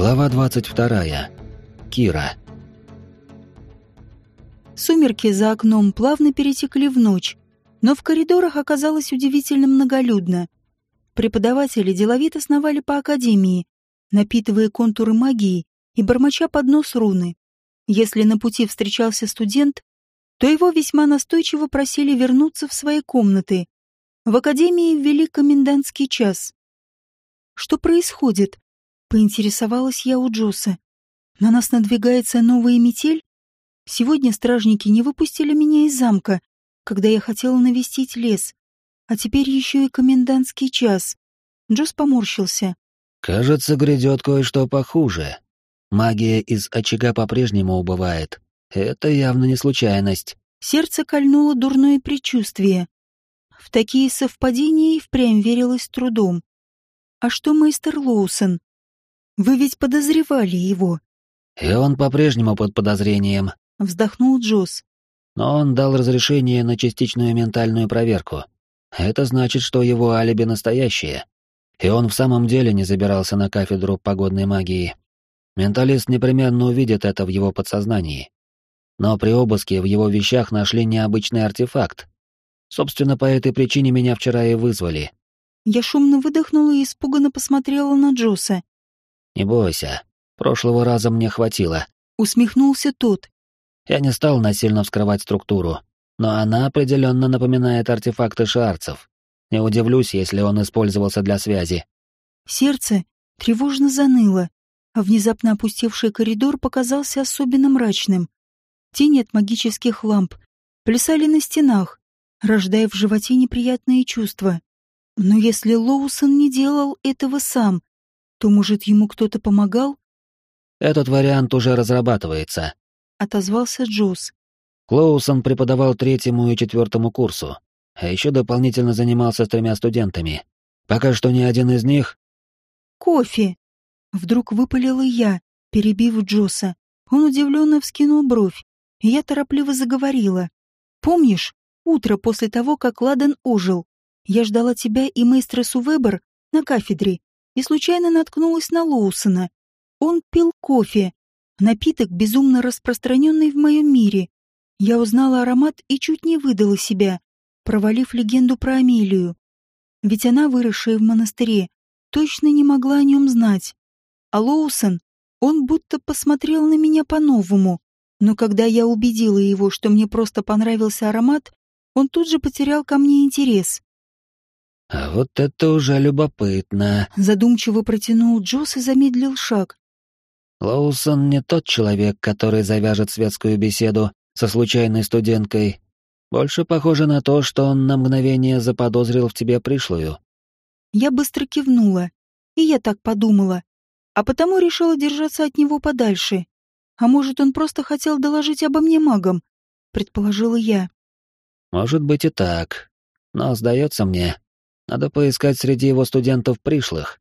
Глава 22. Кира. Сумерки за окном плавно перетекли в ночь, но в коридорах оказалось удивительно многолюдно. Преподаватели деловито сновали по академии, напитывая контуры магии и бормоча под нос руны. Если на пути встречался студент, то его весьма настойчиво просили вернуться в свои комнаты. В академии ввели комендантский час. Что происходит? Поинтересовалась я у Джоса. На нас надвигается новая метель? Сегодня стражники не выпустили меня из замка, когда я хотела навестить лес. А теперь еще и комендантский час. Джос поморщился. «Кажется, грядет кое-что похуже. Магия из очага по-прежнему убывает. Это явно не случайность». Сердце кольнуло дурное предчувствие. В такие совпадения и впрямь верилось трудом. А что мейстер Лоусон? Вы ведь подозревали его. И он по-прежнему под подозрением. Вздохнул Джосс. Но он дал разрешение на частичную ментальную проверку. Это значит, что его алиби настоящее. И он в самом деле не забирался на кафедру погодной магии. Менталист непременно увидит это в его подсознании. Но при обыске в его вещах нашли необычный артефакт. Собственно, по этой причине меня вчера и вызвали. Я шумно выдохнула и испуганно посмотрела на Джосса. «Не бойся, прошлого раза мне хватило», — усмехнулся тот. «Я не стал насильно вскрывать структуру, но она определенно напоминает артефакты шарцев. Не удивлюсь, если он использовался для связи». Сердце тревожно заныло, а внезапно опустевший коридор показался особенно мрачным. Тени от магических ламп плясали на стенах, рождая в животе неприятные чувства. Но если Лоусон не делал этого сам, то, может, ему кто-то помогал? Этот вариант уже разрабатывается, отозвался Джоз. Клоусон преподавал третьему и четвертому курсу, а еще дополнительно занимался с тремя студентами. Пока что ни один из них... Кофе! Вдруг выпалила я, перебив Джоса. Он удивленно вскинул бровь, и я торопливо заговорила. «Помнишь, утро после того, как Ладен ожил, я ждала тебя и мейстра Сувебер на кафедре и случайно наткнулась на Лоусона. Он пил кофе, напиток, безумно распространенный в моем мире. Я узнала аромат и чуть не выдала себя, провалив легенду про Амелию. Ведь она, выросшая в монастыре, точно не могла о нем знать. А Лоусон, он будто посмотрел на меня по-новому. Но когда я убедила его, что мне просто понравился аромат, он тут же потерял ко мне интерес. «А вот это уже любопытно», — задумчиво протянул Джосс и замедлил шаг. «Лоусон не тот человек, который завяжет светскую беседу со случайной студенткой. Больше похоже на то, что он на мгновение заподозрил в тебе пришлую». Я быстро кивнула, и я так подумала, а потому решила держаться от него подальше. А может, он просто хотел доложить обо мне магам, предположила я. «Может быть и так, но, сдается мне, надо поискать среди его студентов пришлых.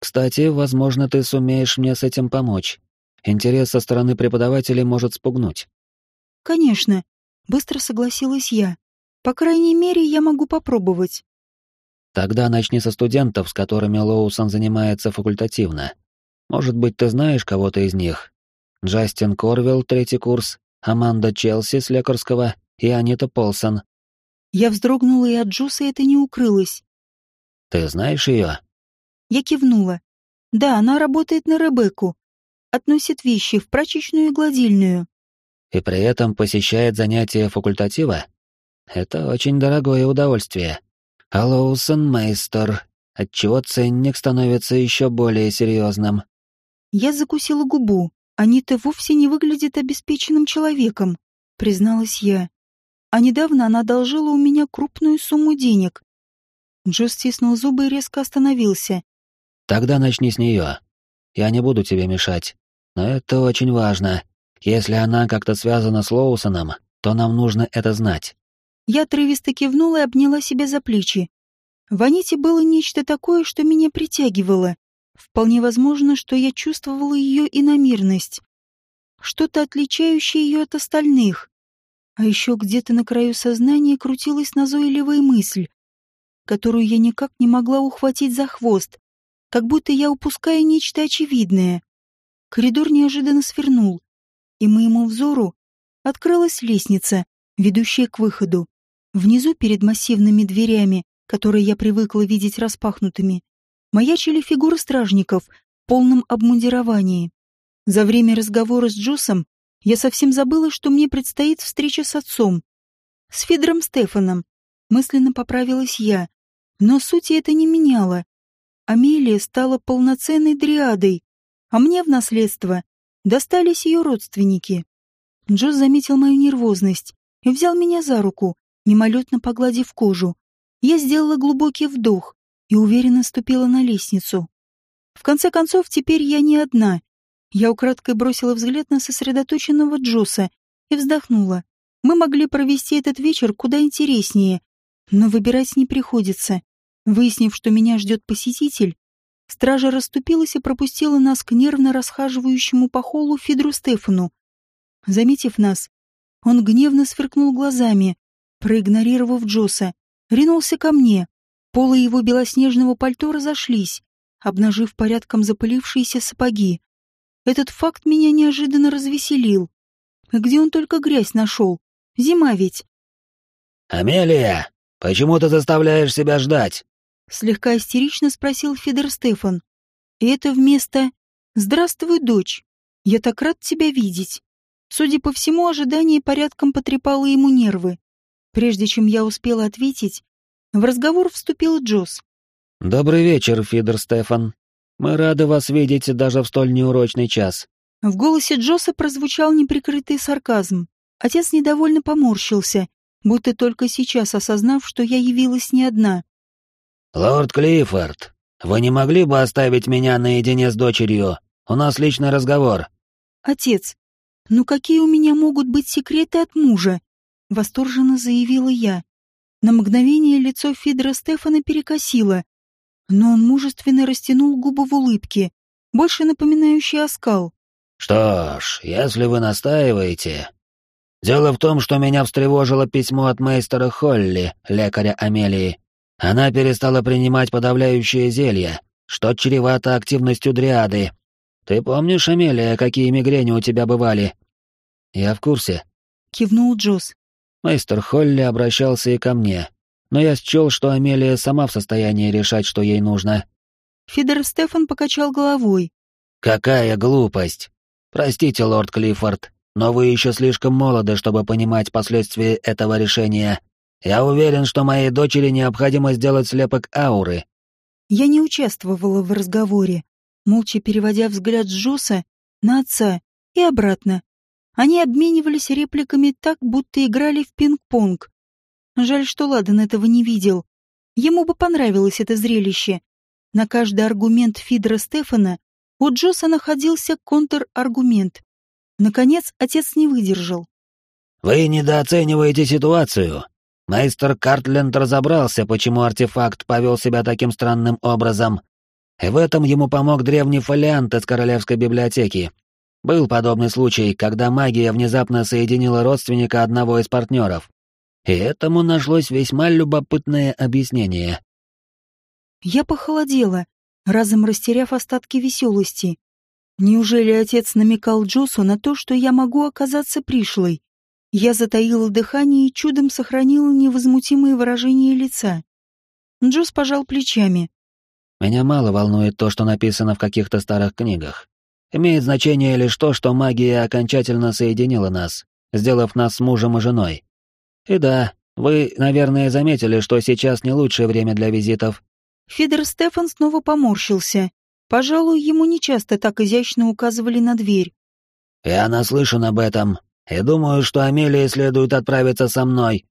Кстати, возможно, ты сумеешь мне с этим помочь. Интерес со стороны преподавателей может спугнуть. Конечно, быстро согласилась я. По крайней мере, я могу попробовать. Тогда начни со студентов, с которыми Лоусон занимается факультативно. Может быть, ты знаешь кого-то из них? Джастин Корвилл, третий курс, Аманда Челси с лекарского и Анита Полсон. Я вздрогнула, и от Джуса это не укрылось. Ты знаешь ее? Я кивнула. Да, она работает на Ребекку. Относит вещи в прачечную и гладильную. И при этом посещает занятия факультатива? Это очень дорогое удовольствие. А Лоусон Мейстер, отчего ценник становится еще более серьезным. Я закусила губу. Анита вовсе не выглядит обеспеченным человеком, призналась я. А недавно она одолжила у меня крупную сумму денег, Джо стиснул зубы и резко остановился. «Тогда начни с нее. Я не буду тебе мешать. Но это очень важно. Если она как-то связана с Лоусоном, то нам нужно это знать». Я отрывисто кивнула и обняла себя за плечи. В Аните было нечто такое, что меня притягивало. Вполне возможно, что я чувствовала ее иномирность. Что-то отличающее ее от остальных. А еще где-то на краю сознания крутилась назойливая мысль которую я никак не могла ухватить за хвост, как будто я упускаю нечто очевидное. коридор неожиданно свернул, и моему взору открылась лестница, ведущая к выходу. Внизу, перед массивными дверями, которые я привыкла видеть распахнутыми, маячили фигуры стражников в полном обмундировании. За время разговора с Джосом я совсем забыла, что мне предстоит встреча с отцом. С Федором Стефаном. Мысленно поправилась я. Но сути это не меняло. Амелия стала полноценной дриадой, а мне в наследство достались ее родственники. Джос заметил мою нервозность и взял меня за руку, мимолетно погладив кожу. Я сделала глубокий вдох и уверенно ступила на лестницу. В конце концов, теперь я не одна. Я украдкой бросила взгляд на сосредоточенного Джоса и вздохнула. Мы могли провести этот вечер куда интереснее, но выбирать не приходится. Выяснив, что меня ждет посетитель, стража расступилась и пропустила нас к нервно расхаживающему по холлу Фидру Стефану. Заметив нас, он гневно сверкнул глазами, проигнорировав Джоса, ринулся ко мне. Полы его белоснежного пальто разошлись, обнажив порядком запылившиеся сапоги. Этот факт меня неожиданно развеселил. Где он только грязь нашел? Зима ведь. «Амелия, почему ты заставляешь себя ждать?» Слегка истерично спросил Федор Стефан. И это вместо «Здравствуй, дочь. Я так рад тебя видеть». Судя по всему, ожидание порядком потрепало ему нервы. Прежде чем я успела ответить, в разговор вступил Джосс. «Добрый вечер, Фидер Стефан. Мы рады вас видеть даже в столь неурочный час». В голосе Джосса прозвучал неприкрытый сарказм. Отец недовольно поморщился, будто только сейчас осознав, что я явилась не одна. «Лорд Клиффорд, вы не могли бы оставить меня наедине с дочерью? У нас личный разговор». «Отец, ну какие у меня могут быть секреты от мужа?» — восторженно заявила я. На мгновение лицо Фидора Стефана перекосило, но он мужественно растянул губы в улыбке, больше напоминающей оскал. «Что ж, если вы настаиваете...» «Дело в том, что меня встревожило письмо от мейстера Холли, лекаря Амелии. Она перестала принимать подавляющее зелье, что чревато активностью дриады. Ты помнишь, Амелия, какие мигрени у тебя бывали?» «Я в курсе», — кивнул Джосс. Мейстер Холли обращался и ко мне, но я счел, что Амелия сама в состоянии решать, что ей нужно. Фидер Стефан покачал головой. «Какая глупость! Простите, лорд Клиффорд, но вы еще слишком молоды, чтобы понимать последствия этого решения. Я уверен, что моей дочери необходимо сделать слепок ауры. Я не участвовала в разговоре, молча переводя взгляд Джоса на отца и обратно. Они обменивались репликами так, будто играли в пинг-понг. Жаль, что Ладан этого не видел. Ему бы понравилось это зрелище. На каждый аргумент Фидра Стефана у Джоса находился контраргумент. Наконец, отец не выдержал. «Вы недооцениваете ситуацию. Мейстер Картленд разобрался, почему артефакт повел себя таким странным образом. И в этом ему помог древний фолиант из Королевской библиотеки. Был подобный случай, когда магия внезапно соединила родственника одного из партнеров. И этому нашлось весьма любопытное объяснение. Я похолодела, разом растеряв остатки веселости. Неужели отец намекал Джосу на то, что я могу оказаться пришлой? Я затаила дыхание и чудом сохранила невозмутимое выражение лица. Джос пожал плечами. «Меня мало волнует то, что написано в каких-то старых книгах. Имеет значение лишь то, что магия окончательно соединила нас, сделав нас мужем и женой. И да, вы, наверное, заметили, что сейчас не лучшее время для визитов». Федор Стефан снова поморщился. Пожалуй, ему нечасто так изящно указывали на дверь. «Я наслышан об этом, и думаю, что Амелии следует отправиться со мной.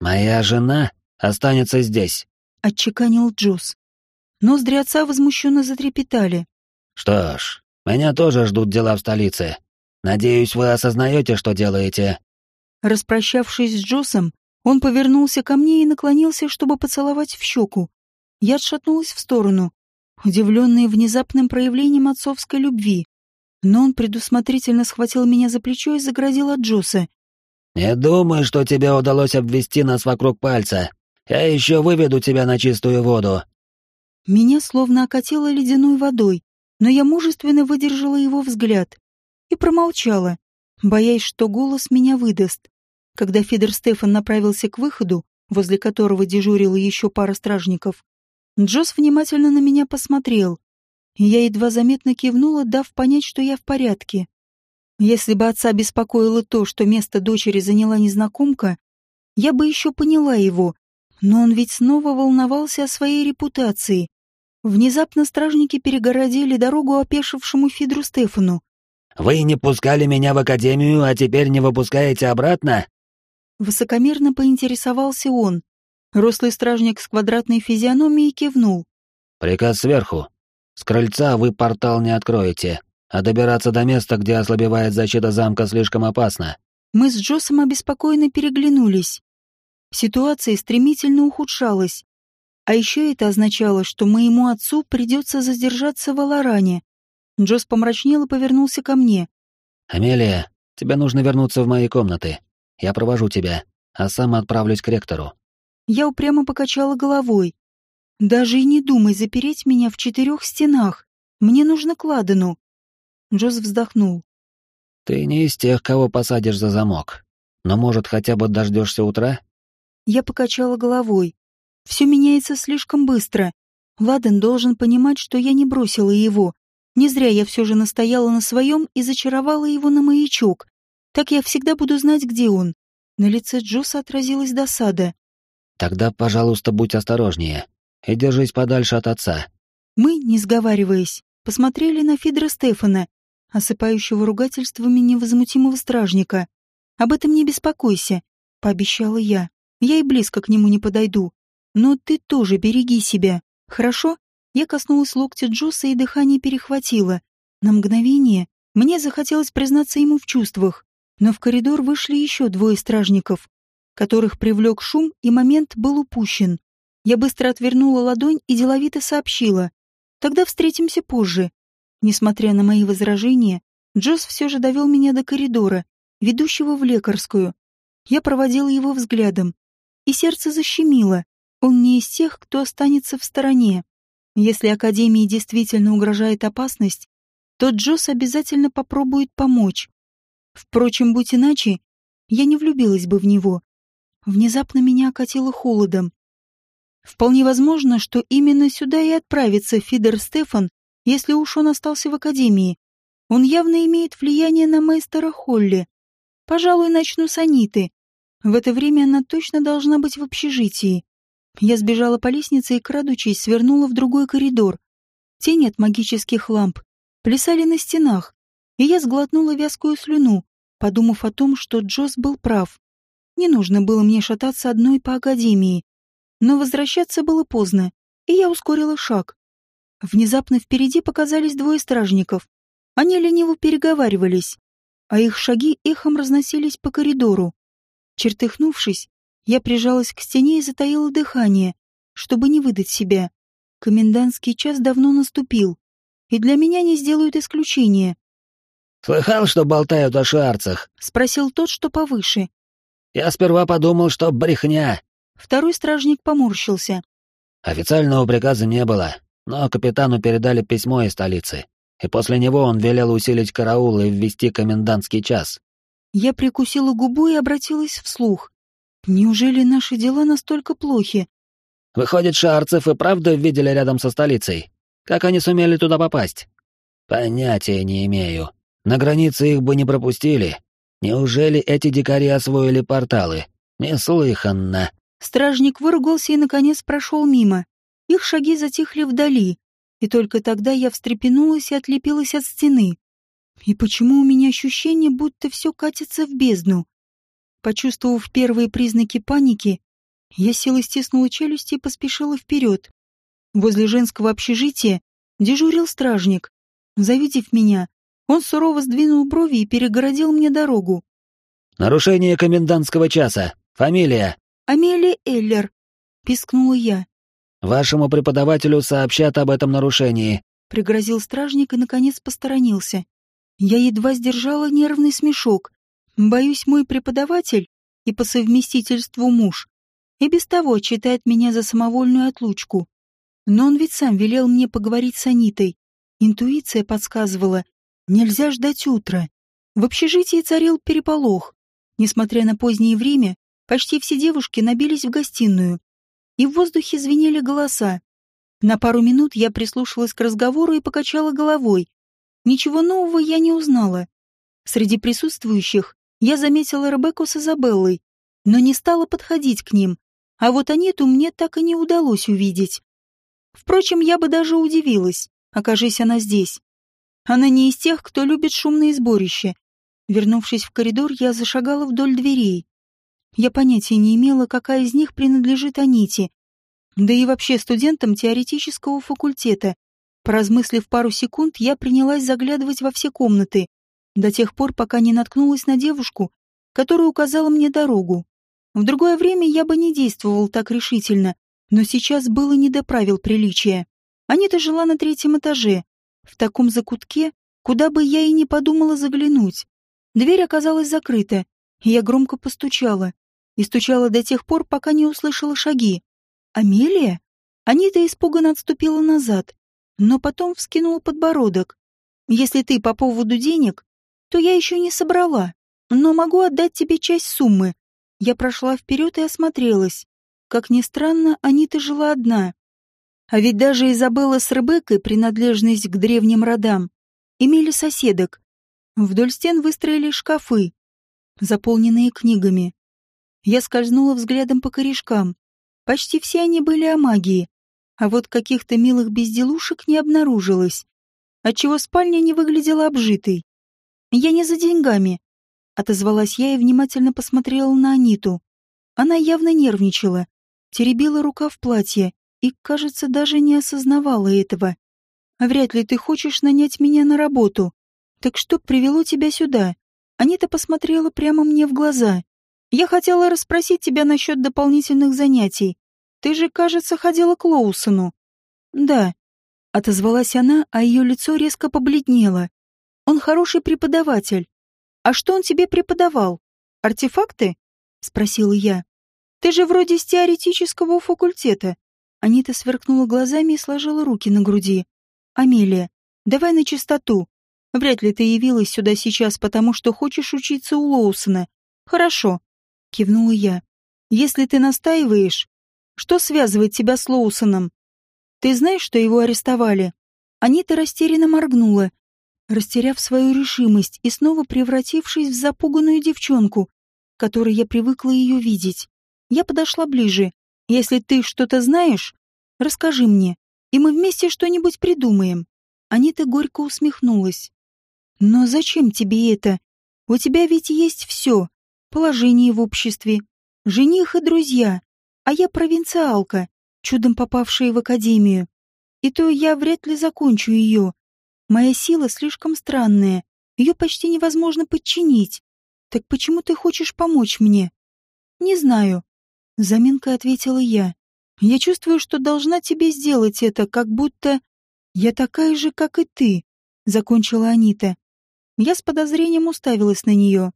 Моя жена останется здесь», — отчеканил Джус. Ноздри отца возмущенно затрепетали. «Что ж, меня тоже ждут дела в столице. Надеюсь, вы осознаете, что делаете». Распрощавшись с Джосом, он повернулся ко мне и наклонился, чтобы поцеловать в щеку. Я отшатнулась в сторону, удивленная внезапным проявлением отцовской любви но он предусмотрительно схватил меня за плечо и загрозил от Джоса. «Не думай, что тебе удалось обвести нас вокруг пальца. Я еще выведу тебя на чистую воду». Меня словно окатило ледяной водой. но я мужественно выдержала его взгляд и промолчала, боясь, что голос меня выдаст. Когда Федор Стефан направился к выходу, возле которого дежурила еще пара стражников, Джос внимательно на меня посмотрел. Я едва заметно кивнула, дав понять, что я в порядке. Если бы отца беспокоило то, что место дочери заняла незнакомка, я бы еще поняла его, но он ведь снова волновался о своей репутации. Внезапно стражники перегородили дорогу опешившему Фидру Стефану. «Вы не пускали меня в академию, а теперь не выпускаете обратно?» Высокомерно поинтересовался он. Рослый стражник с квадратной физиономией кивнул. «Приказ сверху. С крыльца вы портал не откроете, а добираться до места, где ослабевает защита замка, слишком опасно». Мы с Джосом обеспокоенно переглянулись. Ситуация стремительно ухудшалась. А еще это означало, что моему отцу придется задержаться в Аларане. Джос помрачнел и повернулся ко мне. «Амелия, тебе нужно вернуться в мои комнаты. Я провожу тебя, а сам отправлюсь к ректору». Я упрямо покачала головой. «Даже и не думай запереть меня в четырех стенах. Мне нужно к Ладану». Джоз вздохнул. «Ты не из тех, кого посадишь за замок. Но, может, хотя бы дождешься утра?» Я покачала головой. Все меняется слишком быстро. Ладан должен понимать, что я не бросила его. Не зря я все же настояла на своем и зачаровала его на маячок. Так я всегда буду знать, где он. На лице Джоса отразилась досада. «Тогда, пожалуйста, будь осторожнее и держись подальше от отца». Мы, не сговариваясь, посмотрели на Фидра Стефана, осыпающего ругательствами невозмутимого стражника. «Об этом не беспокойся», — пообещала я. «Я и близко к нему не подойду. Но ты тоже береги себя, хорошо?» Я коснулась локтя Джоса и дыхание перехватило. На мгновение мне захотелось признаться ему в чувствах но в коридор вышли еще двое стражников, которых привлек шум, и момент был упущен. Я быстро отвернула ладонь и деловито сообщила. «Тогда встретимся позже». Несмотря на мои возражения, Джосс все же довел меня до коридора, ведущего в лекарскую. Я проводила его взглядом, и сердце защемило. Он не из тех, кто останется в стороне. Если Академии действительно угрожает опасность, то Джосс обязательно попробует помочь. Впрочем, будь иначе, я не влюбилась бы в него. Внезапно меня окатило холодом. Вполне возможно, что именно сюда и отправится Фидер Стефан, если уж он остался в Академии. Он явно имеет влияние на мейстера Холли. Пожалуй, начну с Аниты. В это время она точно должна быть в общежитии. Я сбежала по лестнице и, крадучись, свернула в другой коридор. Тени от магических ламп плясали на стенах, и я сглотнула вязкую слюну, подумав о том, что Джосс был прав. Не нужно было мне шататься одной по академии. Но возвращаться было поздно, и я ускорила шаг. Внезапно впереди показались двое стражников. Они лениво переговаривались, а их шаги эхом разносились по коридору. Чертыхнувшись, я прижалась к стене и затаила дыхание, чтобы не выдать себя. Комендантский час давно наступил, и для меня не сделают исключения. «Слыхал, что болтают о шарцах?» — спросил тот, что повыше. «Я сперва подумал, что брехня». Второй стражник поморщился. Официального приказа не было, но капитану передали письмо из столицы, и после него он велел усилить караул и ввести комендантский час. Я прикусила губу и обратилась вслух. Неужели наши дела настолько плохи? Выходит, шарцев и правда видели рядом со столицей. Как они сумели туда попасть? Понятия не имею. На границе их бы не пропустили. Неужели эти дикари освоили порталы? Неслыханно. Стражник выругался и, наконец, прошел мимо. Их шаги затихли вдали, и только тогда я встрепенулась и отлепилась от стены. И почему у меня ощущение, будто все катится в бездну? Почувствовав первые признаки паники, я села стиснула челюсти и поспешила вперед. Возле женского общежития дежурил стражник. Завидев меня, он сурово сдвинул брови и перегородил мне дорогу. «Нарушение комендантского часа. Фамилия?» «Амелия Эллер», — пискнула я. «Вашему преподавателю сообщат об этом нарушении», — пригрозил стражник и, наконец, посторонился. Я едва сдержала нервный смешок. Боюсь, мой преподаватель и по совместительству муж и без того читает меня за самовольную отлучку. Но он ведь сам велел мне поговорить с Анитой, Интуиция подсказывала, нельзя ждать утра. В общежитии царил переполох. Несмотря на позднее время, почти все девушки набились в гостиную, и в воздухе звенели голоса. На пару минут я прислушалась к разговору и покачала головой. Ничего нового я не узнала. Среди присутствующих я заметила Ребекку с Изабеллой, но не стала подходить к ним, а вот Аниту мне так и не удалось увидеть. Впрочем, я бы даже удивилась, окажись она здесь. Она не из тех, кто любит шумные сборища. Вернувшись в коридор, я зашагала вдоль дверей. Я понятия не имела, какая из них принадлежит Аните, да и вообще студентам теоретического факультета. Поразмыслив пару секунд, я принялась заглядывать во все комнаты, до тех пор, пока не наткнулась на девушку, которая указала мне дорогу. В другое время я бы не действовал так решительно, но сейчас было не до правил приличия. Анита жила на третьем этаже, в таком закутке, куда бы я и не подумала заглянуть. Дверь оказалась закрыта, и я громко постучала. И стучала до тех пор, пока не услышала шаги. «Амелия?» Анита испуганно отступила назад, но потом вскинула подбородок. «Если ты по поводу денег, то я еще не собрала, но могу отдать тебе часть суммы». Я прошла вперед и осмотрелась. Как ни странно, Анита жила одна. А ведь даже Изабелла с Ребеккой, принадлежность к древним родам, имели соседок. Вдоль стен выстроили шкафы, заполненные книгами. Я скользнула взглядом по корешкам. Почти все они были о магии, а вот каких-то милых безделушек не обнаружилось, отчего спальня не выглядела обжитой. «Я не за деньгами», — отозвалась я и внимательно посмотрела на Аниту. Она явно нервничала, теребила рука в платье и, кажется, даже не осознавала этого. «Вряд ли ты хочешь нанять меня на работу. Так что привело тебя сюда?» Анита посмотрела прямо мне в глаза. Я хотела расспросить тебя насчет дополнительных занятий. Ты же, кажется, ходила к Лоусону. Да. Отозвалась она, а ее лицо резко побледнело. Он хороший преподаватель. А что он тебе преподавал? Артефакты? Спросила я. Ты же вроде с теоретического факультета. Анита сверкнула глазами и сложила руки на груди. Амелия, давай на чистоту. Вряд ли ты явилась сюда сейчас, потому что хочешь учиться у Лоусона. Хорошо. — кивнула я. «Если ты настаиваешь, что связывает тебя с Лоусоном? Ты знаешь, что его арестовали?» Анита растерянно моргнула, растеряв свою решимость и снова превратившись в запуганную девчонку, которой я привыкла ее видеть. Я подошла ближе. «Если ты что-то знаешь, расскажи мне, и мы вместе что-нибудь придумаем». Анита горько усмехнулась. «Но зачем тебе это? У тебя ведь есть все положение в обществе, жених и друзья, а я провинциалка, чудом попавшая в академию. И то я вряд ли закончу ее. Моя сила слишком странная, ее почти невозможно подчинить. Так почему ты хочешь помочь мне? Не знаю. Заминкой ответила я. Я чувствую, что должна тебе сделать это, как будто... Я такая же, как и ты, закончила Анита. Я с подозрением уставилась на нее.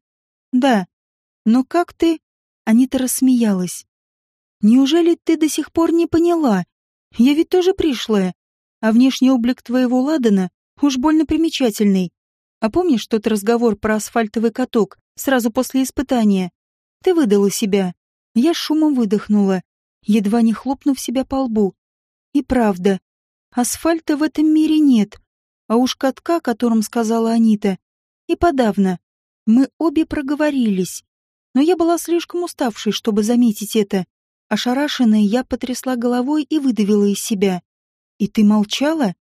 Да, но как ты...» Анита рассмеялась. «Неужели ты до сих пор не поняла? Я ведь тоже пришлая, а внешний облик твоего Ладана уж больно примечательный. А помнишь тот разговор про асфальтовый каток сразу после испытания? Ты выдала себя. Я шумом выдохнула, едва не хлопнув себя по лбу. И правда, асфальта в этом мире нет, а уж катка, о котором сказала Анита, и подавно. Мы обе проговорились но я была слишком уставшей, чтобы заметить это. Ошарашенная, я потрясла головой и выдавила из себя. «И ты молчала?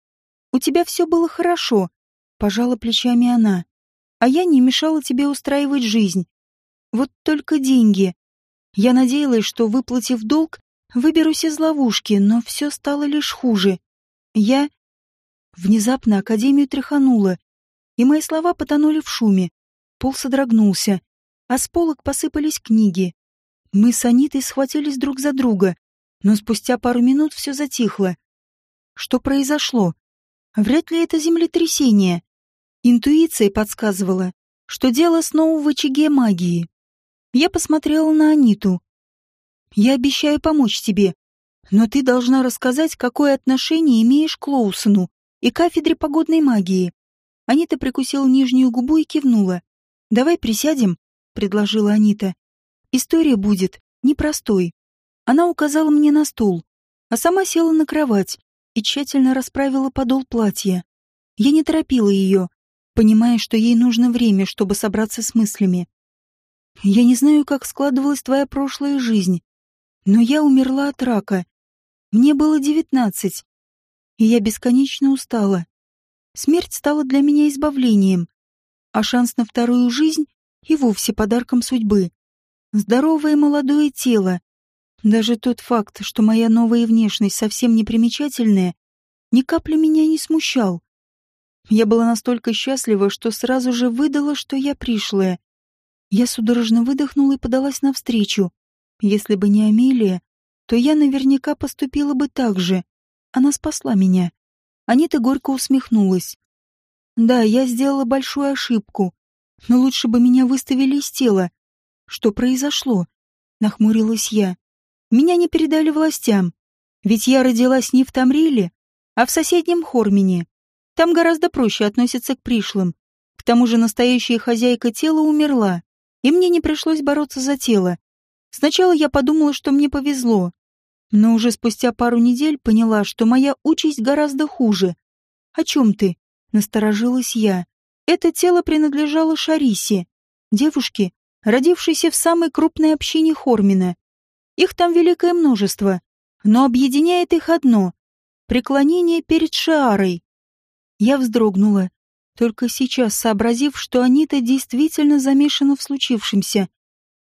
У тебя все было хорошо», — пожала плечами она. «А я не мешала тебе устраивать жизнь. Вот только деньги. Я надеялась, что, выплатив долг, выберусь из ловушки, но все стало лишь хуже. Я...» Внезапно Академию тряхануло, и мои слова потонули в шуме. Пол содрогнулся а с полок посыпались книги. Мы с Анитой схватились друг за друга, но спустя пару минут все затихло. Что произошло? Вряд ли это землетрясение. Интуиция подсказывала, что дело снова в очаге магии. Я посмотрела на Аниту. «Я обещаю помочь тебе, но ты должна рассказать, какое отношение имеешь к Лоусону. и кафедре погодной магии. Анита прикусила нижнюю губу и кивнула. «Давай присядем», — предложила Анита. «История будет непростой». Она указала мне на стул, а сама села на кровать и тщательно расправила подол платья. Я не торопила ее, понимая, что ей нужно время, чтобы собраться с мыслями. «Я не знаю, как складывалась твоя прошлая жизнь, но я умерла от рака. Мне было девятнадцать, и я бесконечно устала. Смерть стала для меня избавлением, а шанс на вторую жизнь и вовсе подарком судьбы. Здоровое молодое тело. Даже тот факт, что моя новая внешность совсем не примечательная, ни капли меня не смущал. Я была настолько счастлива, что сразу же выдала, что я пришлая. Я судорожно выдохнула и подалась навстречу. Если бы не Амелия, то я наверняка поступила бы так же. Она спасла меня. Анита горько усмехнулась. Да, я сделала большую ошибку, но лучше бы меня выставили из тела. Что произошло? Нахмурилась я. Меня не передали властям, ведь я родилась не в Тамриле, а в соседнем Хормине. Там гораздо проще относятся к пришлым. К тому же настоящая хозяйка тела умерла, и мне не пришлось бороться за тело. Сначала я подумала, что мне повезло, но уже спустя пару недель поняла, что моя участь гораздо хуже. «О чем ты?» — насторожилась я. Это тело принадлежало Шарисе, девушке, родившейся в самой крупной общине Хормина. Их там великое множество, но объединяет их одно — преклонение перед Шиарой. Я вздрогнула, только сейчас сообразив, что Анита действительно замешана в случившемся.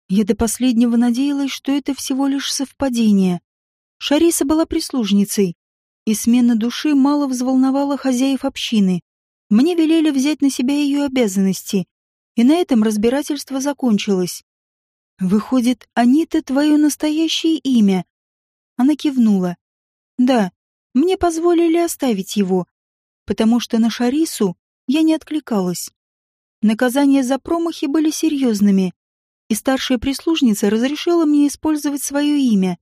Я до последнего надеялась, что это всего лишь совпадение. Шариса была прислужницей, и смена души мало взволновала хозяев общины. Мне велели взять на себя ее обязанности, и на этом разбирательство закончилось. «Выходит, Анита твое настоящее имя?» Она кивнула. «Да, мне позволили оставить его, потому что на Шарису я не откликалась. Наказания за промахи были серьезными, и старшая прислужница разрешила мне использовать свое имя.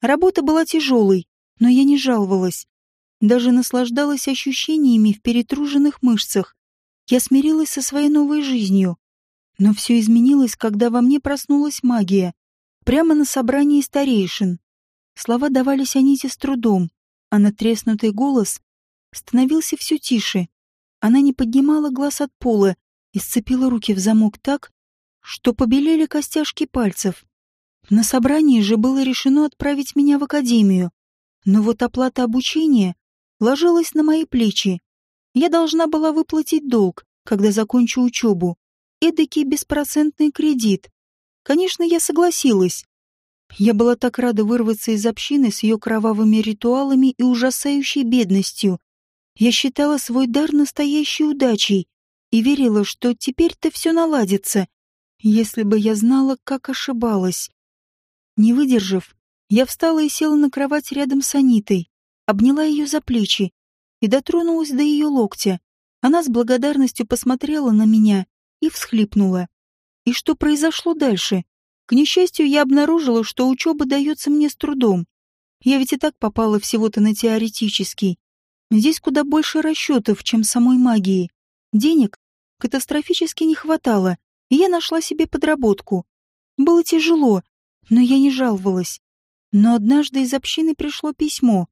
Работа была тяжелой, но я не жаловалась. Даже наслаждалась ощущениями в перетруженных мышцах. Я смирилась со своей новой жизнью. Но все изменилось, когда во мне проснулась магия. Прямо на собрании старейшин. Слова давались Аните с трудом, а натреснутый голос становился все тише. Она не поднимала глаз от пола и сцепила руки в замок так, что побелели костяшки пальцев. На собрании же было решено отправить меня в академию. Но вот оплата обучения ложилась на мои плечи. Я должна была выплатить долг, когда закончу учебу. Эдакий беспроцентный кредит. Конечно, я согласилась. Я была так рада вырваться из общины с ее кровавыми ритуалами и ужасающей бедностью. Я считала свой дар настоящей удачей и верила, что теперь-то все наладится, если бы я знала, как ошибалась. Не выдержав, я встала и села на кровать рядом с Анитой, обняла ее за плечи и дотронулась до ее локтя. Она с благодарностью посмотрела на меня и всхлипнула. И что произошло дальше? К несчастью, я обнаружила, что учеба дается мне с трудом. Я ведь и так попала всего-то на теоретический. Здесь куда больше расчетов, чем самой магии. Денег катастрофически не хватало, и я нашла себе подработку. Было тяжело, но я не жаловалась. Но однажды из общины пришло письмо.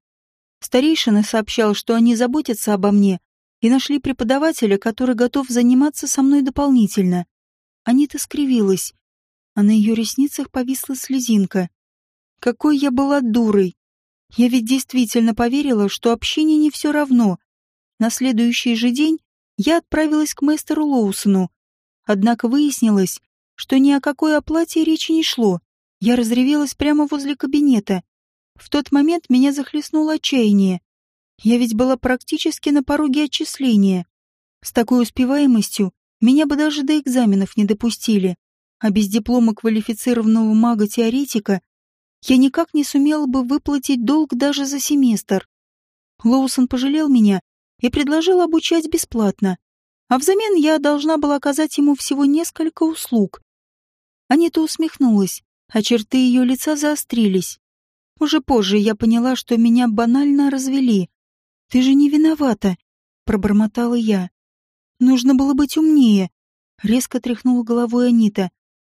Старейшина сообщал, что они заботятся обо мне и нашли преподавателя, который готов заниматься со мной дополнительно. Анита скривилась, а на ее ресницах повисла слезинка. Какой я была дурой! Я ведь действительно поверила, что общине не все равно. На следующий же день я отправилась к мастеру Лоусону. Однако выяснилось, что ни о какой оплате речи не шло. Я разревелась прямо возле кабинета. В тот момент меня захлестнуло отчаяние. Я ведь была практически на пороге отчисления. С такой успеваемостью меня бы даже до экзаменов не допустили. А без диплома квалифицированного мага-теоретика я никак не сумела бы выплатить долг даже за семестр. Лоусон пожалел меня и предложил обучать бесплатно, а взамен я должна была оказать ему всего несколько услуг. Анита усмехнулась а черты ее лица заострились. Уже позже я поняла, что меня банально развели. Ты же не виновата. пробормотала я. Нужно было быть умнее. Резко тряхнула головой Анита.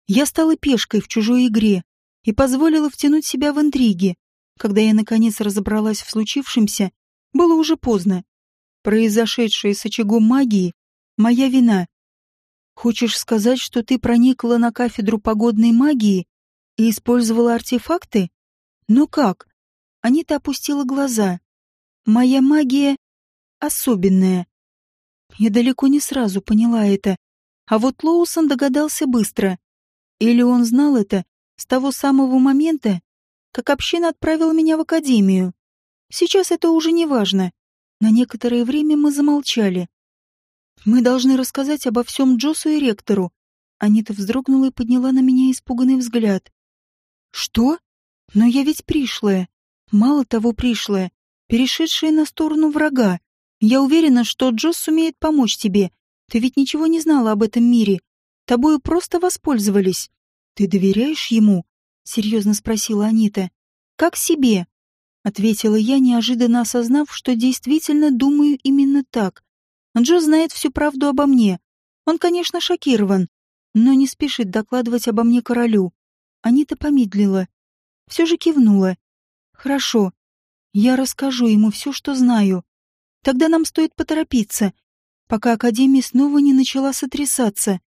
Я стала пешкой в чужой игре и позволила втянуть себя в интриги. Когда я наконец разобралась в случившемся, было уже поздно. Произошедшее с очагом магии — моя вина. Хочешь сказать, что ты проникла на кафедру погодной магии и использовала артефакты? Но как? Анита опустила глаза. Моя магия особенная. Я далеко не сразу поняла это, а вот Лоусон догадался быстро. Или он знал это с того самого момента, как община отправила меня в академию. Сейчас это уже не важно. На некоторое время мы замолчали. Мы должны рассказать обо всем Джосу и ректору. Анита вздрогнула и подняла на меня испуганный взгляд. Что? Но я ведь пришлая. Мало того пришлая, перешедшая на сторону врага. Я уверена, что Джос сумеет помочь тебе. Ты ведь ничего не знала об этом мире. Тобою просто воспользовались. Ты доверяешь ему? Серьезно спросила Анита. Как себе? Ответила я, неожиданно осознав, что действительно думаю именно так. Джо знает всю правду обо мне. Он, конечно, шокирован, но не спешит докладывать обо мне королю. Анита помедлила. Все же кивнула. Хорошо. Я расскажу ему все, что знаю. Тогда нам стоит поторопиться, пока Академия снова не начала сотрясаться.